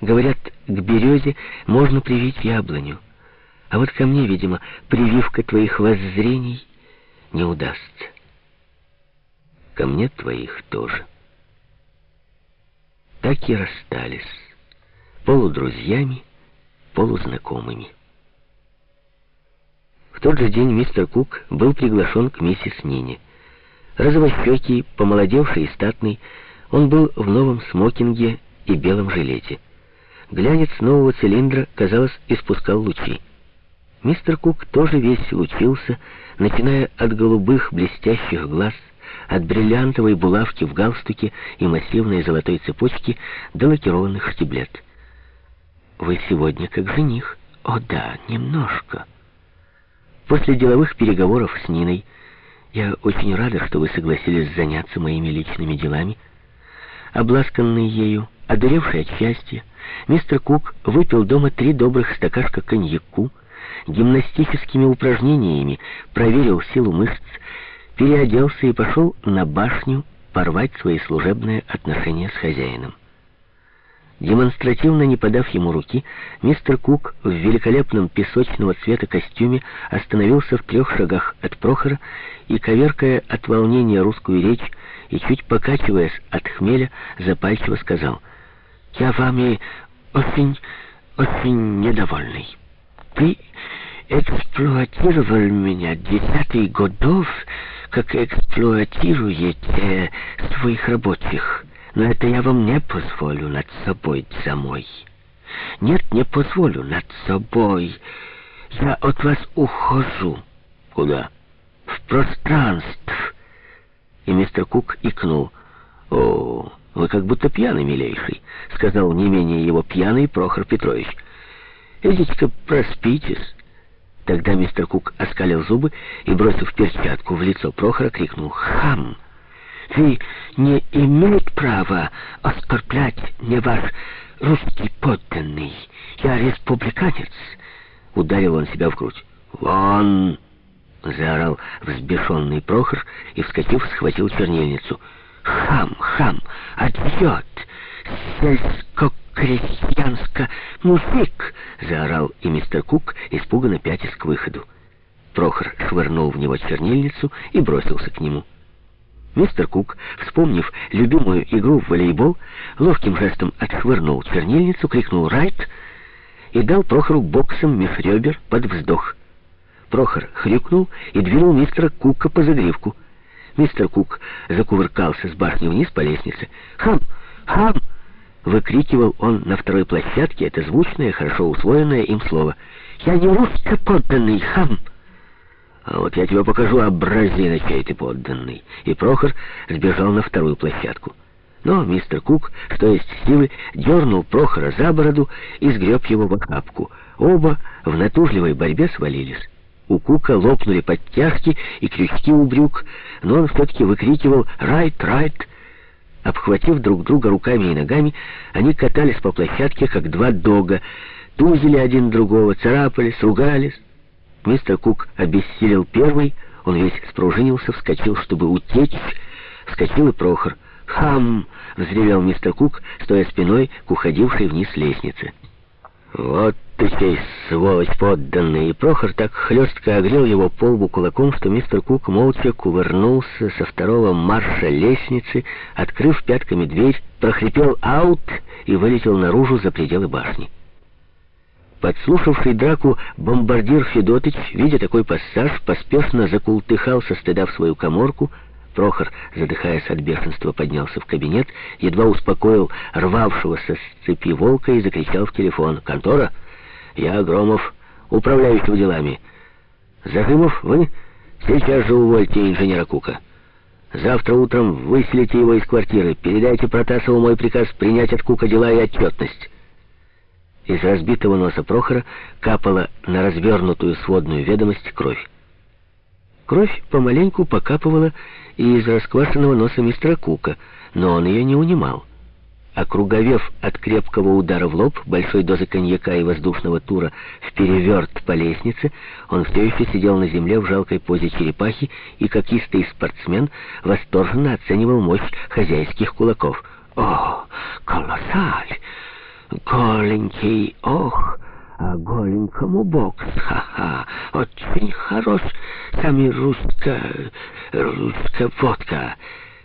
Говорят, к березе можно привить яблоню. А вот ко мне, видимо, прививка твоих воззрений не удастся. Ко мне твоих тоже. Так и расстались, полудрузьями, полузнакомыми. В тот же день мистер Кук был приглашен к миссис Нине. Розовощекий, помолодевший и статный, он был в новом смокинге и белом жилете. Глянец нового цилиндра, казалось, испускал лучи. Мистер Кук тоже весь лучился, начиная от голубых блестящих глаз, от бриллиантовой булавки в галстуке и массивной золотой цепочки до лакированных штиблет. «Вы сегодня как жених?» «О да, немножко». После деловых переговоров с Ниной я очень рада, что вы согласились заняться моими личными делами. Обласканный ею, одуревший от счастья, мистер Кук выпил дома три добрых стакашка коньяку, гимнастическими упражнениями проверил силу мышц, переоделся и пошел на башню порвать свои служебные отношения с хозяином. Демонстративно не подав ему руки, мистер Кук в великолепном песочного цвета костюме остановился в трех шагах от Прохора и, коверкая от волнения русскую речь и чуть покачиваясь от хмеля, запальчиво сказал «Я вами очень, очень недовольный. Ты эксплуатировал меня десятый годов, как эксплуатируете своих рабочих». Но это я вам не позволю над собой самой. Нет, не позволю над собой. Я от вас ухожу. Куда? В пространство. И мистер Кук икнул. О, вы как будто пьяный, милейший, сказал не менее его пьяный Прохор Петрович. Идите-ка проспитесь. Тогда мистер Кук оскалил зубы и, бросив перчатку в лицо Прохора, крикнул «Хам!» Вы не имеете права оскорблять не ваш русский подданный. Я республиканец. Ударил он себя в грудь. «Вон!» — заорал взбешенный Прохор и, вскочив, схватил чернильницу. «Хам, хам, отбьет! Сельско-крестьянско мужик!» — заорал и мистер Кук, испуганно пятясь к выходу. Прохор швырнул в него чернильницу и бросился к нему. Мистер Кук, вспомнив любимую игру в волейбол, ловким жестом отшвырнул чернильницу, крикнул «Райт!» и дал Прохору боксом меж ребер под вздох. Прохор хрюкнул и двинул мистера Кука по загривку. Мистер Кук закувыркался с башни вниз по лестнице. «Хам! Хам!» — выкрикивал он на второй площадке это звучное, хорошо усвоенное им слово. «Я не русский подданный, хам!» А вот я тебе покажу образина, чей ты подданный. И Прохор сбежал на вторую площадку. Но мистер Кук, что есть силы, дернул Прохора за бороду и сгреб его в охапку. Оба в натужливой борьбе свалились. У Кука лопнули подтяжки и крючки у брюк, но он все-таки выкрикивал «Райт! Райт!». Обхватив друг друга руками и ногами, они катались по площадке, как два дога, тузили один другого, царапались, ругались. Мистер Кук обессилел первый, он весь спружинился, вскочил, чтобы утечь. Вскочил и Прохор. «Хам!» — взревел мистер Кук, стоя спиной к уходившей вниз лестнице. «Вот ты сей, сволочь подданный!» И Прохор так хлестко огрел его по лбу кулаком, что мистер Кук молча кувырнулся со второго марша лестницы, открыв пятками дверь, прохрипел «аут» и вылетел наружу за пределы башни. Подслушавший драку бомбардир Федотыч, видя такой пассаж, поспешно закултыхал со стыда в свою коморку. Прохор, задыхаясь от бешенства, поднялся в кабинет, едва успокоил рвавшегося с цепи волка и закричал в телефон. «Контора? Я Громов, управляющий делами. Зажимов, вы сейчас же увольте инженера Кука. Завтра утром выселите его из квартиры. Передайте Протасову мой приказ принять от Кука дела и отчетность». Из разбитого носа Прохора капала на развернутую сводную ведомость кровь. Кровь помаленьку покапывала и из расквашенного носа мистера Кука, но он ее не унимал. Округовев от крепкого удара в лоб, большой дозы коньяка и воздушного тура в переверт по лестнице, он все еще сидел на земле в жалкой позе черепахи и, как истый спортсмен, восторженно оценивал мощь хозяйских кулаков. «О, колоссаль! Голенький, ох, а голенькому бокс, ха-ха, очень хорош, сами русская, русская водка».